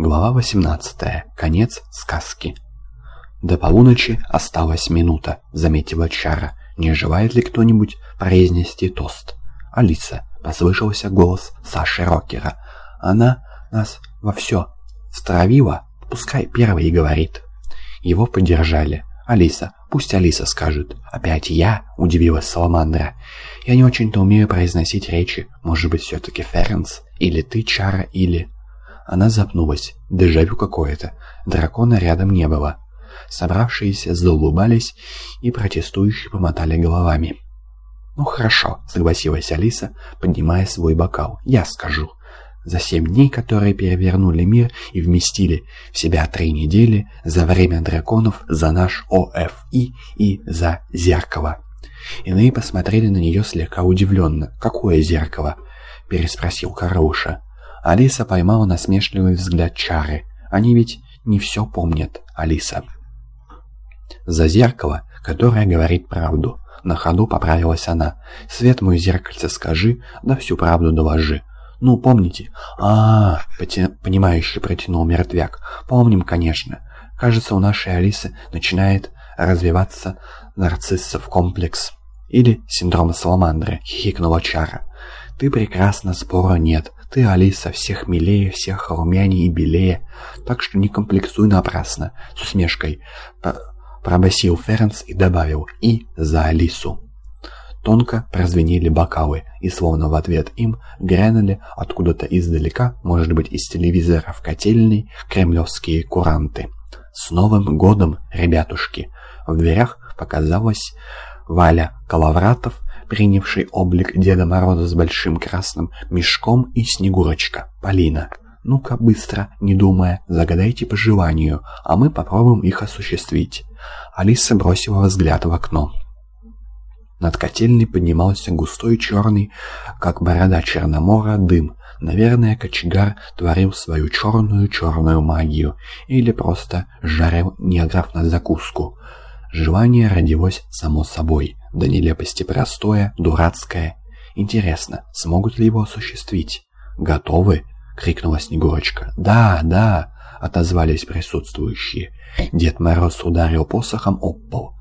Глава 18. Конец сказки. До полуночи осталась минута, заметила Чара. Не желает ли кто-нибудь произнести тост? Алиса, послышался голос Саши Рокера. Она нас во все втравила, пускай первый говорит. Его поддержали. Алиса, пусть Алиса скажет. Опять я, удивилась Саламандра. Я не очень-то умею произносить речи. Может быть, все-таки Ференс? Или ты, Чара, или... Она запнулась. Дежавю какое-то. Дракона рядом не было. Собравшиеся заулыбались и протестующие помотали головами. «Ну хорошо», — согласилась Алиса, поднимая свой бокал. «Я скажу. За семь дней, которые перевернули мир и вместили в себя три недели, за время драконов, за наш ОФИ и за зеркало». Иные посмотрели на нее слегка удивленно. «Какое зеркало?» — переспросил Карауша. Алиса поймала насмешливый взгляд Чары. Они ведь не все помнят, Алиса. За зеркало, которое говорит правду. На ходу поправилась она. Свет мой зеркальце скажи, да всю правду доложи. Ну, помните? а, -а, -а понимающе протянул мертвяк. Помним, конечно. Кажется, у нашей Алисы начинает развиваться нарциссов комплекс. Или синдром саламандры, хихикнула Чара. Ты прекрасна, спора нет. Ты, Алиса, всех милее, всех румянее и белее, так что не комплексуй напрасно, с усмешкой пробасил Ференс и добавил «и за Алису». Тонко прозвенели бокалы, и словно в ответ им грянули откуда-то издалека, может быть из телевизора в котельной, кремлевские куранты. «С Новым годом, ребятушки!» В дверях показалась Валя Калавратов принявший облик Деда Мороза с большим красным мешком и Снегурочка, Полина. «Ну-ка, быстро, не думая, загадайте по желанию, а мы попробуем их осуществить». Алиса бросила взгляд в окно. Над котельной поднимался густой черный, как борода Черномора, дым. Наверное, кочегар творил свою черную-черную магию или просто жарил негров на закуску. Желание родилось само собой до нелепости простое, дурацкое. Интересно, смогут ли его осуществить? «Готовы?» — крикнула Снегурочка. «Да, да!» — отозвались присутствующие. Дед Мороз ударил посохом об пол.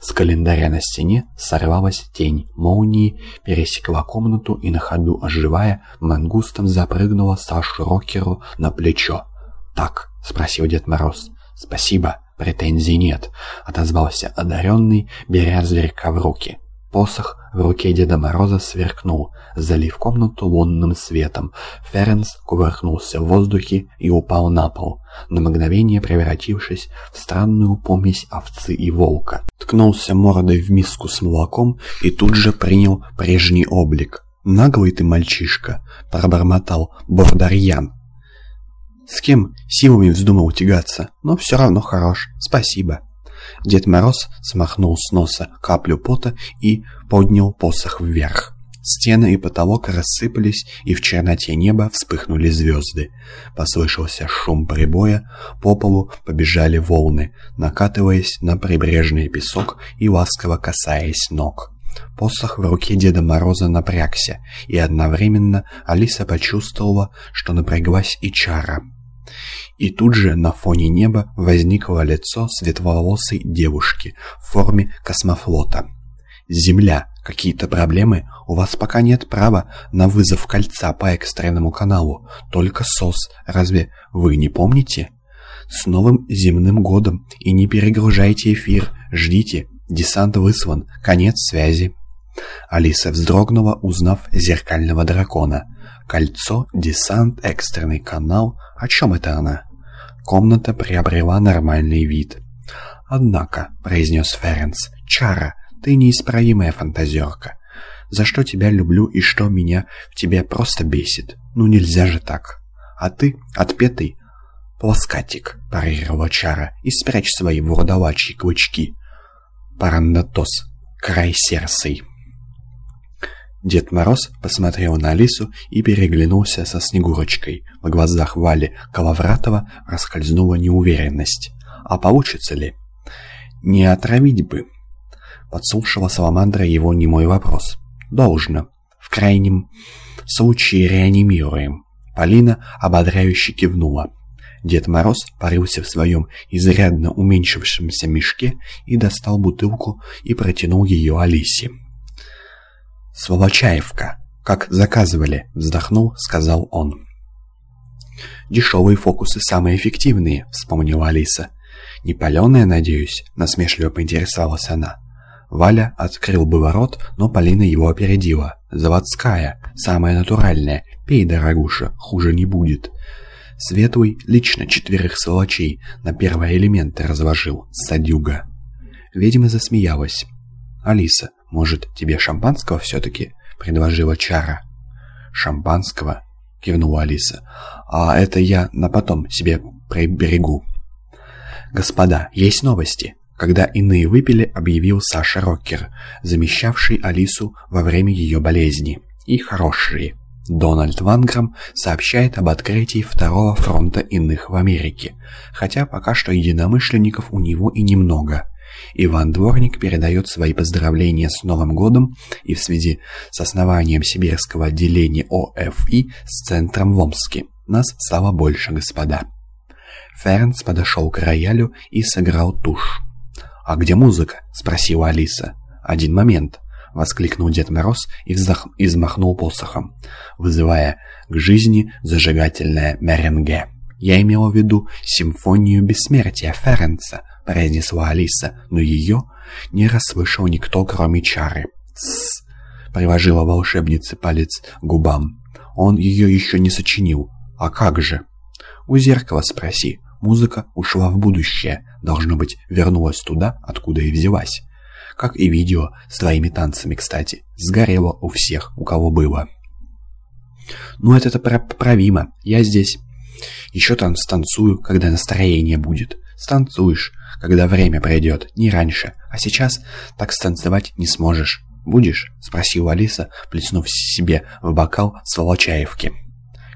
С календаря на стене сорвалась тень молнии, пересекла комнату и на ходу, оживая, мангустом запрыгнула Сашу Рокеру на плечо. «Так?» — спросил Дед Мороз. «Спасибо», «Претензий нет», — отозвался одаренный, беря зверька в руки. Посох в руке Деда Мороза сверкнул, залив комнату лунным светом. Ференс кувыркнулся в воздухе и упал на пол, на мгновение превратившись в странную помесь овцы и волка. Ткнулся мордой в миску с молоком и тут же принял прежний облик. «Наглый ты мальчишка!» — пробормотал Бордарьян, с кем силами вздумал тягаться, но все равно хорош, спасибо. Дед Мороз смахнул с носа каплю пота и поднял посох вверх. Стены и потолок рассыпались, и в черноте неба вспыхнули звезды. Послышался шум прибоя, по полу побежали волны, накатываясь на прибрежный песок и ласково касаясь ног. Посох в руке Деда Мороза напрягся, и одновременно Алиса почувствовала, что напряглась и чара. И тут же на фоне неба возникло лицо светловолосой девушки в форме космофлота. «Земля, какие-то проблемы? У вас пока нет права на вызов кольца по экстренному каналу, только СОС, разве вы не помните?» «С новым земным годом и не перегружайте эфир, ждите, десант выслан, конец связи». Алиса вздрогнула, узнав зеркального дракона. Кольцо, десант, экстренный канал. О чем это она? Комната приобрела нормальный вид. «Однако», — произнес Ференс, — «Чара, ты неисправимая фантазерка. За что тебя люблю и что меня в тебе просто бесит? Ну нельзя же так. А ты отпетый плоскатик», — парировала Чара, — «и спрячь свои вурдалачьи клычки». Парандатос, край серсой. Дед Мороз посмотрел на Алису и переглянулся со Снегурочкой. В глазах Вали Коловратова раскользнула неуверенность. А получится ли? Не отравить бы. Подслушала Саламандра его немой вопрос. Должно. В крайнем случае реанимируем. Полина ободряюще кивнула. Дед Мороз порылся в своем изрядно уменьшившемся мешке и достал бутылку и протянул ее Алисе. «Сволочаевка, как заказывали», — вздохнул, сказал он. «Дешевые фокусы самые эффективные», — вспомнила Алиса. «Не паленая, надеюсь?» — насмешливо поинтересовалась она. Валя открыл было рот, но Полина его опередила. «Заводская, самая натуральная. Пей, дорогуша, хуже не будет». Светлый лично четверых сволочей на первые элементы разложил, садюга. Ведьма засмеялась. «Алиса, может, тебе шампанского все-таки?» — предложила Чара. «Шампанского?» — кивнула Алиса. «А это я на потом себе приберегу». «Господа, есть новости!» Когда иные выпили, объявил Саша Роккер, замещавший Алису во время ее болезни. И хорошие. Дональд Ванграм сообщает об открытии второго фронта иных в Америке, хотя пока что единомышленников у него и немного. Иван Дворник передает свои поздравления с Новым годом и в связи с основанием сибирского отделения ОФИ с центром в Омске. Нас стало больше, господа. Фернс подошел к роялю и сыграл тушь. «А где музыка?» — спросила Алиса. «Один момент». — воскликнул Дед Мороз и вздох... взмахнул посохом, вызывая к жизни зажигательное меренге. «Я имела в виду симфонию бессмертия Ференца», — произнесла Алиса, но ее не расслышал никто, кроме Чары. «Тссс», — приложила волшебница палец к губам. «Он ее еще не сочинил. А как же?» «У зеркала спроси. Музыка ушла в будущее. Должно быть, вернулась туда, откуда и взялась». Как и видео с твоими танцами, кстати. Сгорело у всех, у кого было. Ну, это-то поправимо. Я здесь. Еще там станцую, когда настроение будет. Станцуешь, когда время пройдет, не раньше. А сейчас так станцевать не сможешь. «Будешь?» — спросила Алиса, плеснув себе в бокал сволочаевки.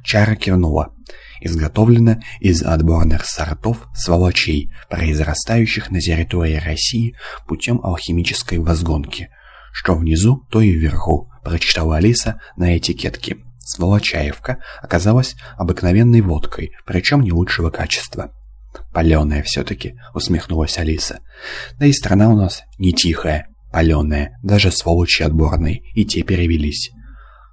Чара кивнула изготовлена из отборных сортов сволочей, произрастающих на территории России путем алхимической возгонки. Что внизу, то и вверху, прочитала Алиса на этикетке. Сволочаевка оказалась обыкновенной водкой, причем не лучшего качества. «Паленая все-таки», — усмехнулась Алиса. «Да и страна у нас не тихая, паленая, даже сволочи отборные, и те перевелись.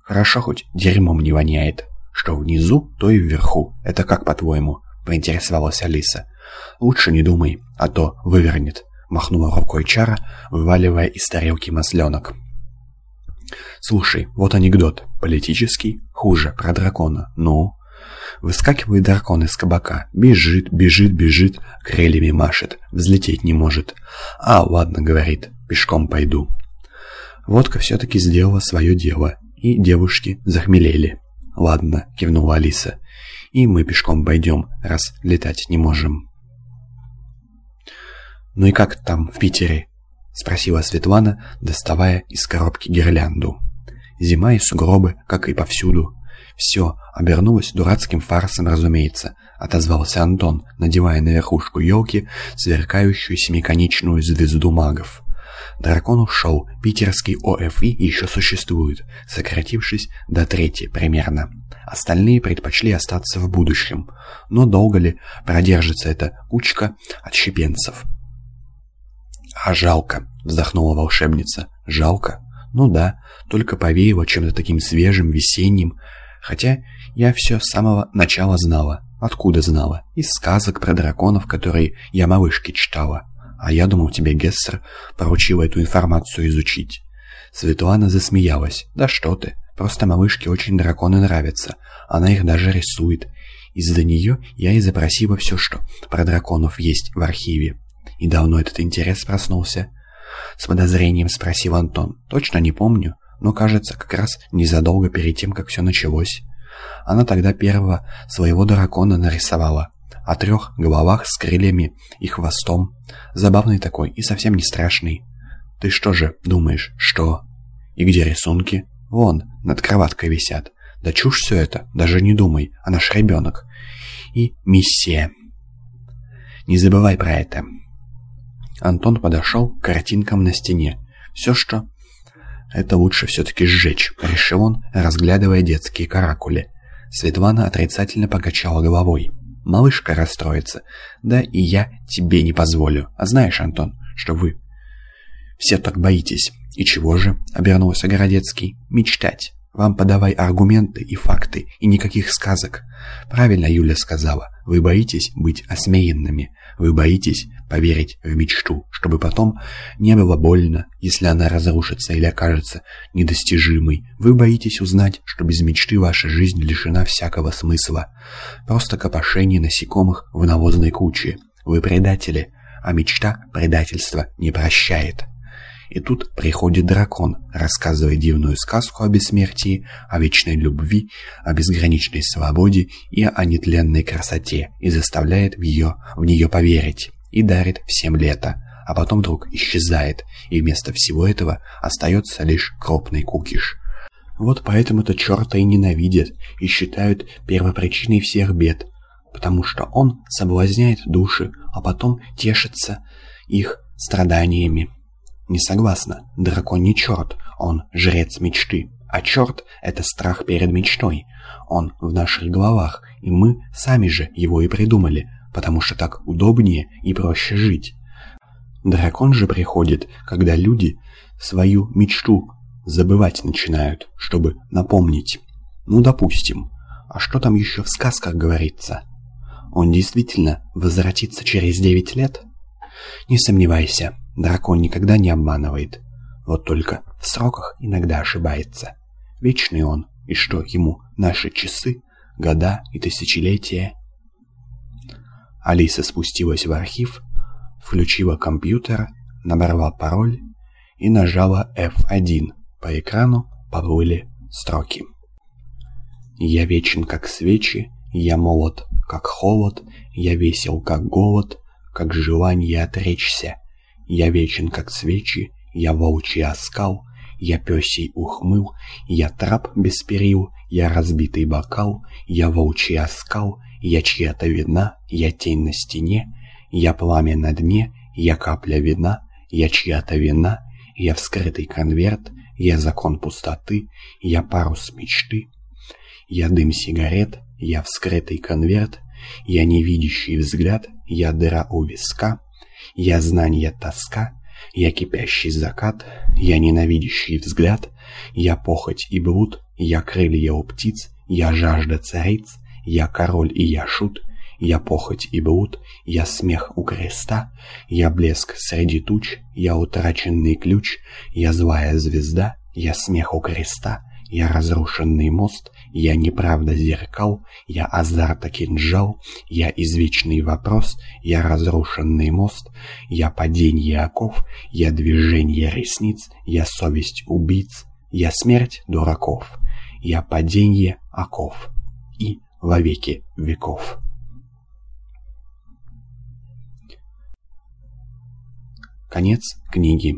Хорошо хоть дерьмом не воняет». Что внизу, то и вверху. Это как, по-твоему?» — поинтересовалась Алиса. «Лучше не думай, а то вывернет», — махнула рукой Чара, вываливая из тарелки масленок. «Слушай, вот анекдот. Политический. Хуже. Про дракона. Ну?» Выскакивает дракон из кабака. Бежит, бежит, бежит, крыльями машет. Взлететь не может. «А, ладно», — говорит, — «пешком пойду». Водка все-таки сделала свое дело, и девушки захмелели. «Ладно», — кивнула Алиса. «И мы пешком пойдем, раз летать не можем». «Ну и как там, в Питере?» — спросила Светлана, доставая из коробки гирлянду. Зима и сугробы, как и повсюду. «Все, обернулось дурацким фарсом, разумеется», — отозвался Антон, надевая на верхушку елки сверкающую семиконечную звезду магов. Дракон ушел, питерский ОФИ еще существует, сократившись до трети примерно. Остальные предпочли остаться в будущем. Но долго ли продержится эта кучка отщепенцев? «А жалко», — вздохнула волшебница. «Жалко? Ну да, только повеяло чем-то таким свежим, весенним. Хотя я все с самого начала знала. Откуда знала? Из сказок про драконов, которые я малышке читала. А я думал, тебе Гессер поручил эту информацию изучить». Светлана засмеялась. «Да что ты, просто малышке очень драконы нравятся. Она их даже рисует. Из-за нее я и запросила все, что про драконов есть в архиве. И давно этот интерес проснулся?» С подозрением спросил Антон. «Точно не помню, но, кажется, как раз незадолго перед тем, как все началось. Она тогда первого своего дракона нарисовала о трех головах с крыльями и хвостом. Забавный такой и совсем не страшный. Ты что же думаешь, что? И где рисунки? Вон, над кроваткой висят. Да чушь все это, даже не думай, а наш ребенок. И миссия. Не забывай про это. Антон подошел к картинкам на стене. Все, что... Это лучше все-таки сжечь, решил он, разглядывая детские каракули. Светлана отрицательно покачала головой. малышка расстроится. Да и я тебе не позволю. А знаешь, Антон, что вы все так боитесь. И чего же? Обернулся Городецкий. Мечтать. Вам подавай аргументы и факты, и никаких сказок. Правильно Юля сказала. Вы боитесь быть осмеянными. Вы боитесь поверить в мечту, чтобы потом не было больно, если она разрушится или окажется недостижимой. Вы боитесь узнать, что без мечты ваша жизнь лишена всякого смысла. Просто копошение насекомых в навозной куче. Вы предатели, а мечта предательства не прощает. И тут приходит дракон, рассказывая дивную сказку о бессмертии, о вечной любви, о безграничной свободе и о нетленной красоте, и заставляет в, ее, в нее поверить, и дарит всем лето, а потом вдруг исчезает, и вместо всего этого остается лишь крупный кукиш. Вот поэтому-то черта и ненавидят, и считают первопричиной всех бед, потому что он соблазняет души, а потом тешится их страданиями. Не согласна. Дракон не черт, он жрец мечты. А черт — это страх перед мечтой. Он в наших головах, и мы сами же его и придумали, потому что так удобнее и проще жить. Дракон же приходит, когда люди свою мечту забывать начинают, чтобы напомнить. Ну, допустим. А что там еще в сказках говорится? Он действительно возвратится через девять лет? Не сомневайся, Дракон никогда не обманывает. Вот только в сроках иногда ошибается. Вечный он, и что ему наши часы, года и тысячелетия? Алиса спустилась в архив, включила компьютер, набрала пароль и нажала F1. По экрану поплыли строки. «Я вечен, как свечи, я молод, как холод, я весел, как голод, как желание отречься, я вечен, как свечи, я волчий оскал, я пёсий ухмыл, я трап без перил, я разбитый бокал, я волчий оскал, я чья-то вина, я тень на стене, я пламя на дне, я капля вина, я чья-то вина, я вскрытый конверт, я закон пустоты, я парус мечты, я дым сигарет, я вскрытый конверт, я невидящий взгляд, я дыра у виска, я знание тоска, я кипящий закат, я ненавидящий взгляд, я похоть и блуд, я крылья у птиц, я жажда цариц, я король и я шут, я похоть и блуд, я смех у креста, я блеск среди туч, я утраченный ключ, я злая звезда, я смех у креста, я разрушенный мост, я неправда зеркал, я азарта кинжал, я извечный вопрос, я разрушенный мост, я падение оков, я движение ресниц, я совесть убийц, я смерть дураков, я падение оков и во веки веков. Конец книги.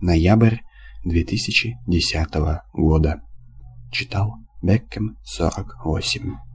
Ноябрь 2010 года. Читал Беккем 48.